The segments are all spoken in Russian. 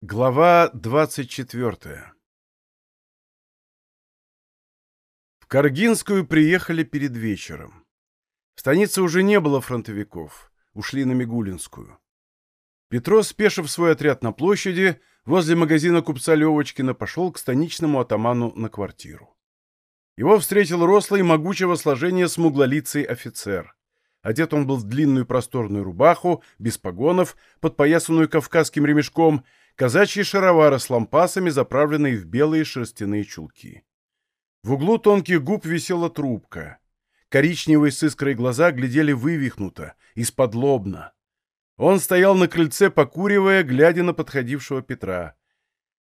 Глава 24 В Каргинскую приехали перед вечером. В станице уже не было фронтовиков, ушли на Мигулинскую. Петро, спешив свой отряд на площади, возле магазина купца Левочкина, пошел к станичному атаману на квартиру. Его встретил рослый, могучего сложения смуглолицый офицер. Одет он был в длинную просторную рубаху, без погонов, подпоясанную кавказским ремешком — казачьи шаровары с лампасами, заправленные в белые шерстяные чулки. В углу тонких губ висела трубка. Коричневые с искрой глаза глядели вывихнуто, из-под лобна. Он стоял на крыльце, покуривая, глядя на подходившего Петра.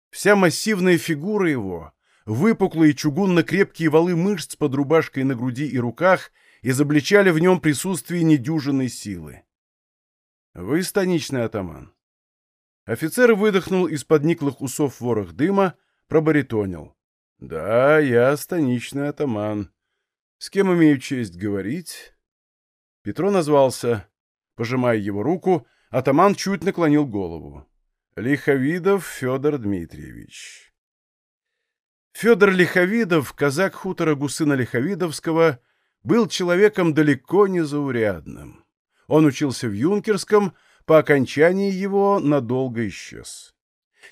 Вся массивная фигура его, выпуклые чугунно-крепкие валы мышц под рубашкой на груди и руках изобличали в нем присутствие недюжинной силы. «Вы станичный атаман?» Офицер выдохнул из-под никлых усов ворох дыма, пробаритонил. — Да, я станичный атаман. С кем имею честь говорить? Петро назвался. Пожимая его руку, атаман чуть наклонил голову. Лиховидов Федор Дмитриевич. Федор Лиховидов, казак хутора Гусына Лиховидовского, был человеком далеко не заурядным. Он учился в юнкерском, по окончании его надолго исчез.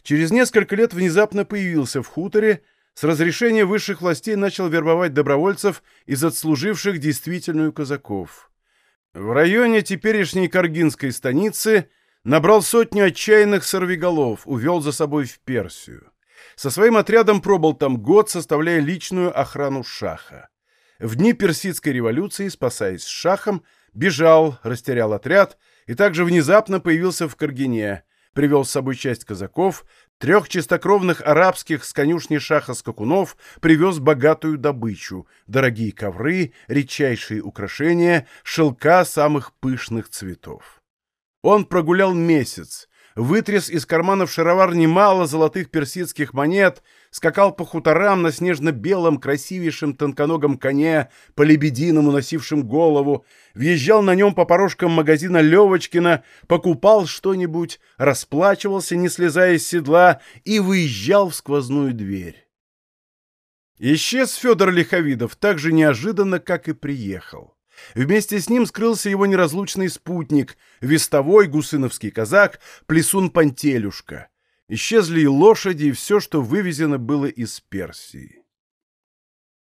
Через несколько лет внезапно появился в хуторе, с разрешения высших властей начал вербовать добровольцев из отслуживших действительную казаков. В районе теперешней Каргинской станицы набрал сотню отчаянных сорвиголов, увел за собой в Персию. Со своим отрядом пробыл там год, составляя личную охрану шаха. В дни персидской революции, спасаясь шахом, бежал, растерял отряд и также внезапно появился в Каргине, привел с собой часть казаков, трех чистокровных арабских с конюшни шаха скакунов привез богатую добычу, дорогие ковры, редчайшие украшения, шелка самых пышных цветов. Он прогулял месяц, вытряс из карманов шаровар немало золотых персидских монет, скакал по хуторам на снежно-белом красивейшем тонконогом коне, по лебединому носившем голову, въезжал на нем по порожкам магазина Левочкина, покупал что-нибудь, расплачивался, не слезая с седла, и выезжал в сквозную дверь. Исчез Федор Лиховидов так же неожиданно, как и приехал. Вместе с ним скрылся его неразлучный спутник, вестовой гусыновский казак, плесун Пантелюшка. Исчезли и лошади, и все, что вывезено было из Персии.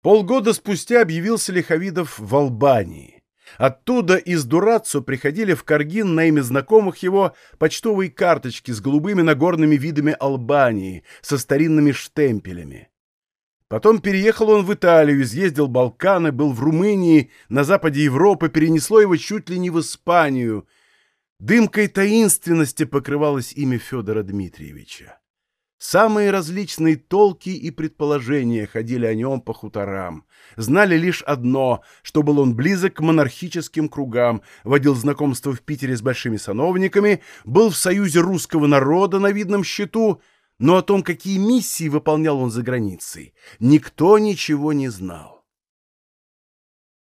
Полгода спустя объявился Лиховидов в Албании. Оттуда из Дураццо приходили в Каргин на имя знакомых его почтовые карточки с голубыми нагорными видами Албании, со старинными штемпелями. Потом переехал он в Италию, изъездил Балканы, был в Румынии, на западе Европы, перенесло его чуть ли не в Испанию. Дымкой таинственности покрывалось имя Федора Дмитриевича. Самые различные толки и предположения ходили о нем по хуторам. Знали лишь одно, что был он близок к монархическим кругам, водил знакомство в Питере с большими сановниками, был в союзе русского народа на видном счету — но о том, какие миссии выполнял он за границей, никто ничего не знал.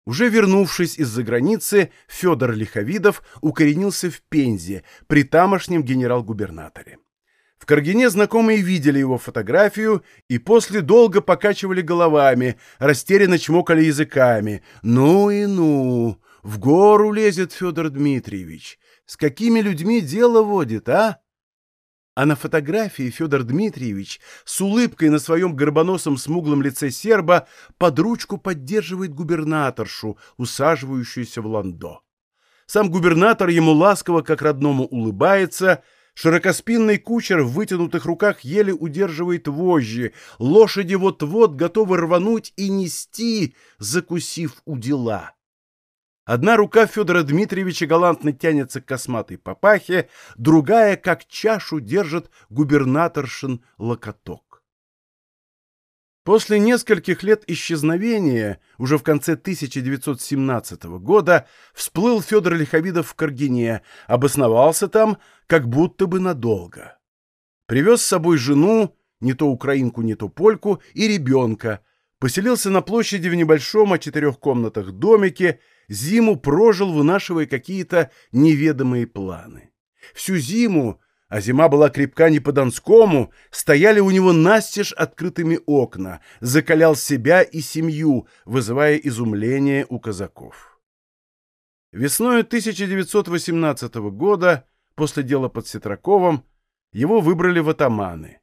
Уже вернувшись из-за границы, Федор Лиховидов укоренился в Пензе, при тамошнем генерал-губернаторе. В Каргине знакомые видели его фотографию и после долго покачивали головами, растерянно чмокали языками. «Ну и ну! В гору лезет Федор Дмитриевич! С какими людьми дело водит, а?» А на фотографии Федор Дмитриевич с улыбкой на своем горбоносом смуглом лице серба под ручку поддерживает губернаторшу, усаживающуюся в ландо. Сам губернатор ему ласково, как родному, улыбается, широкоспинный кучер в вытянутых руках еле удерживает вожжи, лошади вот-вот готовы рвануть и нести, закусив у дела. Одна рука Федора Дмитриевича галантно тянется к косматой папахе, другая, как чашу, держит губернаторшин локоток. После нескольких лет исчезновения, уже в конце 1917 года, всплыл Федор Лиховидов в Каргине, обосновался там как будто бы надолго. Привез с собой жену, не то украинку, не то польку, и ребенка, поселился на площади в небольшом о четырех комнатах домике, зиму прожил, вынашивая какие-то неведомые планы. Всю зиму а зима была крепка не по-донскому, стояли у него настежь открытыми окна, закалял себя и семью, вызывая изумление у казаков. Весной 1918 года, после дела под Сетраковым, его выбрали в атаманы.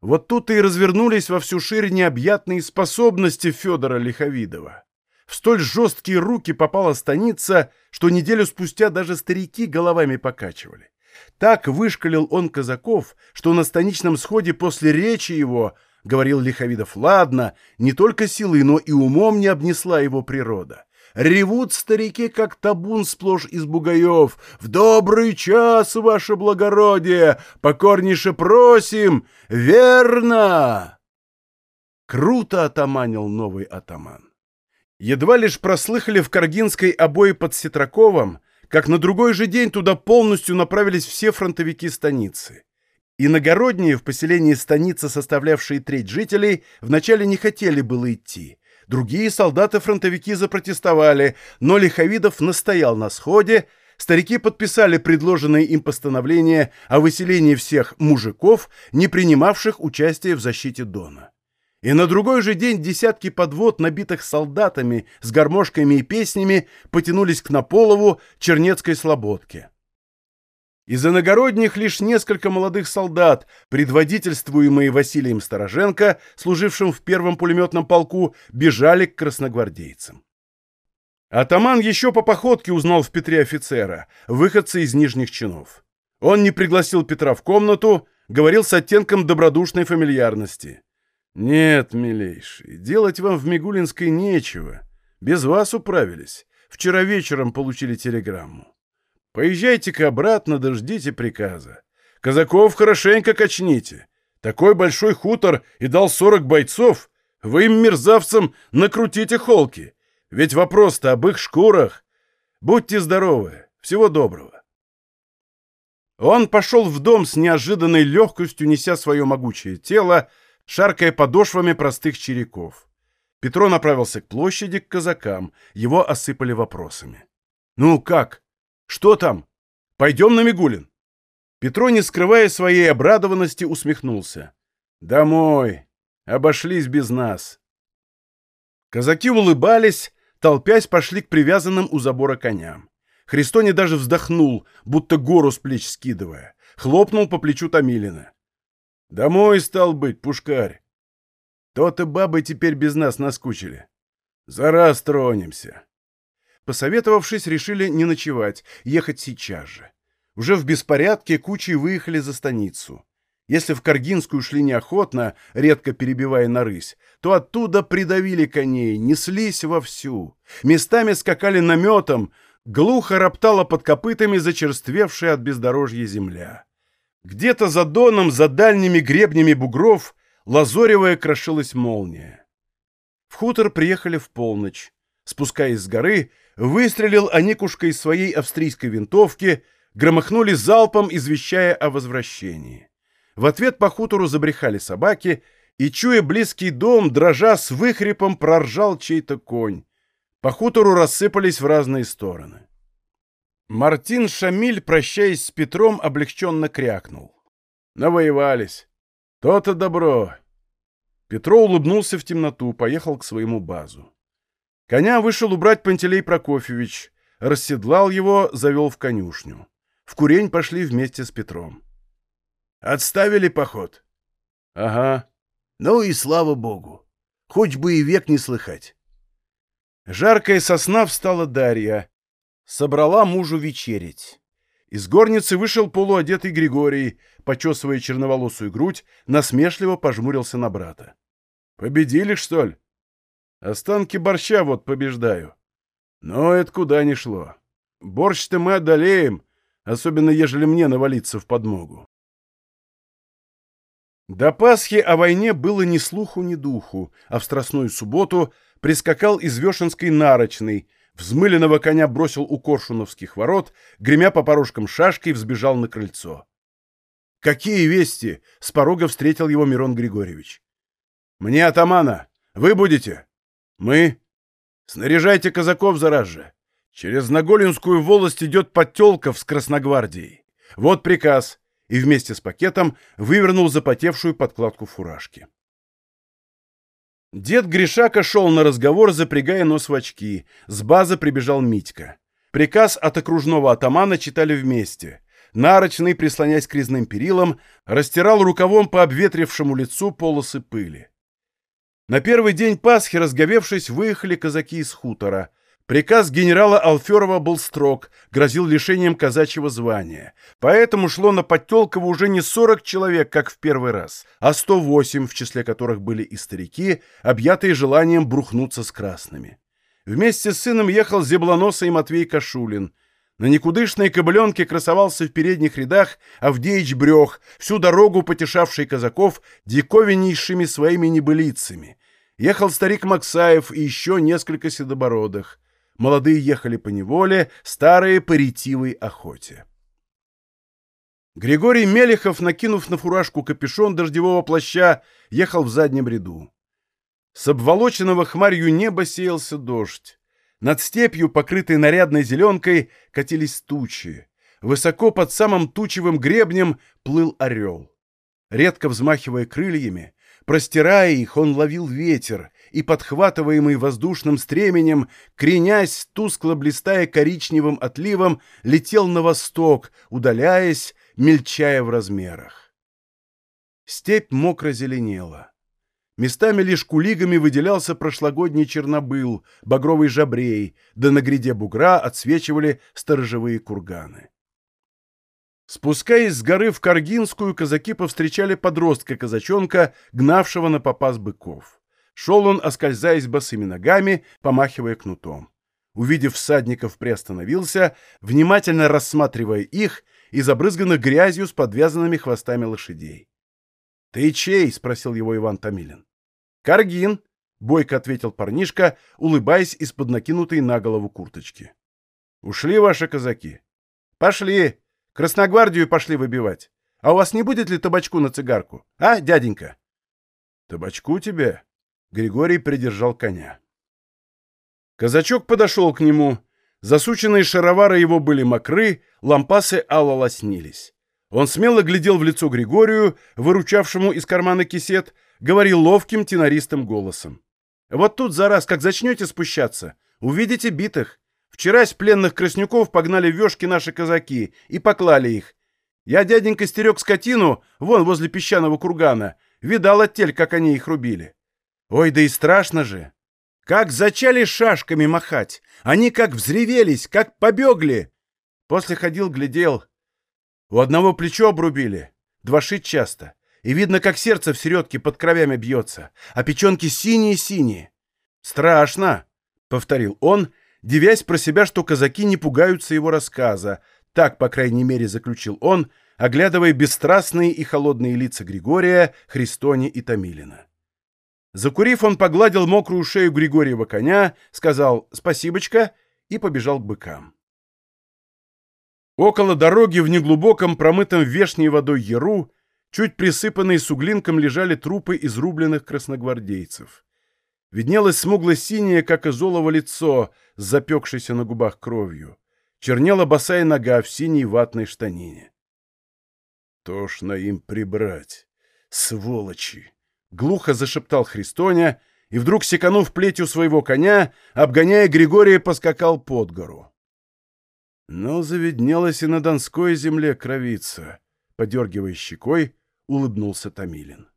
Вот тут и развернулись во всю ширь необъятные способности Федора Лиховидова. В столь жесткие руки попала станица, что неделю спустя даже старики головами покачивали. Так вышкалил он казаков, что на станичном сходе после речи его, говорил Лиховидов, ладно, не только силой, но и умом не обнесла его природа. Ревут старики, как табун сплошь из бугаев. В добрый час, ваше благородие, покорнейше просим, верно!» Круто атаманил новый атаман. Едва лишь прослыхали в Каргинской обои под Сетраковым, как на другой же день туда полностью направились все фронтовики станицы. Иногородние в поселении станицы, составлявшие треть жителей, вначале не хотели было идти. Другие солдаты-фронтовики запротестовали, но Лиховидов настоял на сходе, старики подписали предложенное им постановление о выселении всех мужиков, не принимавших участие в защите Дона. И на другой же день десятки подвод, набитых солдатами, с гармошками и песнями, потянулись к Наполову, Чернецкой слободке. Из иногородних лишь несколько молодых солдат, предводительствуемые Василием Стороженко, служившим в первом пулеметном полку, бежали к красногвардейцам. Атаман еще по походке узнал в Петре офицера, выходца из нижних чинов. Он не пригласил Петра в комнату, говорил с оттенком добродушной фамильярности. «Нет, милейший, делать вам в Мигулинской нечего. Без вас управились. Вчера вечером получили телеграмму. Поезжайте-ка обратно, дождите приказа. Казаков хорошенько качните. Такой большой хутор и дал сорок бойцов. Вы им, мерзавцам, накрутите холки. Ведь вопрос-то об их шкурах. Будьте здоровы. Всего доброго». Он пошел в дом с неожиданной легкостью, неся свое могучее тело, шаркая подошвами простых череков. Петро направился к площади, к казакам. Его осыпали вопросами. «Ну как? Что там? Пойдем на Мигулин?» Петро, не скрывая своей обрадованности, усмехнулся. «Домой. Обошлись без нас». Казаки улыбались, толпясь, пошли к привязанным у забора коням. Христоне даже вздохнул, будто гору с плеч скидывая. Хлопнул по плечу Томилина. Домой, стал быть, пушкарь. То-то бабы теперь без нас наскучили. За раз тронемся. Посоветовавшись, решили не ночевать, ехать сейчас же. Уже в беспорядке кучей выехали за станицу. Если в Каргинскую шли неохотно, редко перебивая на рысь, то оттуда придавили коней, неслись вовсю. Местами скакали наметом, глухо роптала под копытами зачерствевшая от бездорожья земля. Где-то за доном, за дальними гребнями бугров, лазоревая крошилась молния. В хутор приехали в полночь. Спускаясь с горы, выстрелил Аникушка из своей австрийской винтовки, громыхнули залпом, извещая о возвращении. В ответ по хутору забрехали собаки, и, чуя близкий дом, дрожа с выхрипом, проржал чей-то конь. По хутору рассыпались в разные стороны. Мартин Шамиль, прощаясь с Петром, облегченно крякнул. Навоевались. То-то добро. Петро улыбнулся в темноту, поехал к своему базу. Коня вышел убрать Пантелей Прокофьевич, расседлал его, завел в конюшню. В курень пошли вместе с Петром. «Отставили поход?» «Ага. Ну и слава богу. Хоть бы и век не слыхать». Жаркая сосна встала Дарья собрала мужу вечерить. Из горницы вышел полуодетый Григорий, почесывая черноволосую грудь, насмешливо пожмурился на брата. «Победили, что ли?» «Останки борща вот побеждаю». «Но это куда ни шло. Борщ-то мы одолеем, особенно ежели мне навалиться в подмогу». До Пасхи о войне было ни слуху, ни духу, а в Страстную субботу прискакал из Вешенской нарочный — Взмыленного коня бросил у коршуновских ворот, гремя по порожкам шашкой, взбежал на крыльцо. «Какие вести?» — с порога встретил его Мирон Григорьевич. «Мне атамана! Вы будете?» «Мы?» «Снаряжайте казаков зараз же! Через Наголинскую волость идет Подтелков с Красногвардией. Вот приказ. и вместе с пакетом вывернул запотевшую подкладку фуражки. Дед Гришака шел на разговор, запрягая нос в очки. С базы прибежал Митька. Приказ от окружного атамана читали вместе. Нарочный, прислонясь к резным перилам, растирал рукавом по обветрившему лицу полосы пыли. На первый день Пасхи, разговевшись, выехали казаки из хутора. Приказ генерала Алферова был строг, грозил лишением казачьего звания. Поэтому шло на Подтелково уже не 40 человек, как в первый раз, а 108, в числе которых были и старики, объятые желанием брухнуться с красными. Вместе с сыном ехал зеблоносый Матвей Кашулин. На никудышной кобыленке красовался в передних рядах Авдеич Брех, всю дорогу потешавший казаков диковиннейшими своими небылицами. Ехал старик Максаев и еще несколько седобородых. Молодые ехали по неволе, старые по ретивой охоте. Григорий Мелехов, накинув на фуражку капюшон дождевого плаща, ехал в заднем ряду. С обволоченного хмарью неба сеялся дождь. Над степью, покрытой нарядной зеленкой, катились тучи. Высоко под самым тучевым гребнем плыл орел. Редко взмахивая крыльями, простирая их, он ловил ветер, и, подхватываемый воздушным стременем, кренясь, тускло блистая коричневым отливом, летел на восток, удаляясь, мельчая в размерах. Степь мокро зеленела. Местами лишь кулигами выделялся прошлогодний чернобыл, багровый жабрей, да на гряде бугра отсвечивали сторожевые курганы. Спускаясь с горы в Каргинскую, казаки повстречали подростка-казачонка, гнавшего на попас быков. Шел он, оскользаясь босыми ногами, помахивая кнутом. Увидев всадников, приостановился, внимательно рассматривая их и забрызганных грязью с подвязанными хвостами лошадей. — Ты чей? — спросил его Иван Томилин. — Каргин, — бойко ответил парнишка, улыбаясь из-под накинутой на голову курточки. — Ушли ваши казаки? — Пошли. Красногвардию пошли выбивать. А у вас не будет ли табачку на цигарку? А, дяденька? — Табачку тебе? Григорий придержал коня. Казачок подошел к нему. Засученные шаровары его были мокры, лампасы алло лоснились. Он смело глядел в лицо Григорию, выручавшему из кармана кисет, говорил ловким тенористым голосом. «Вот тут за раз, как зачнете спущаться, увидите битых. Вчерась пленных краснюков погнали в вешки наши казаки и поклали их. Я, дяденька, стерег скотину, вон возле песчаного кургана. Видал оттель, как они их рубили. Ой, да и страшно же! Как зачали шашками махать! Они как взревелись, как побегли! После ходил, глядел. У одного плечо обрубили, два шить часто. И видно, как сердце в середке под кровями бьется, а печенки синие-синие. «Страшно!» — повторил он, девясь про себя, что казаки не пугаются его рассказа. Так, по крайней мере, заключил он, оглядывая бесстрастные и холодные лица Григория, Христони и Томилина. Закурив, он погладил мокрую шею Григорьева коня, сказал «спасибочка» и побежал к быкам. Около дороги в неглубоком, промытом вешней водой яру, чуть присыпанные суглинком, лежали трупы изрубленных красногвардейцев. Виднелось смугло-синее, как изолово лицо, с запекшейся на губах кровью. Чернела босая нога в синей ватной штанине. Тошно им прибрать, сволочи! Глухо зашептал Христоня и вдруг, секанув плетью своего коня, обгоняя Григория, поскакал под гору. Но заведнелась и на Донской земле кровица. Подергивая щекой, улыбнулся Томилин.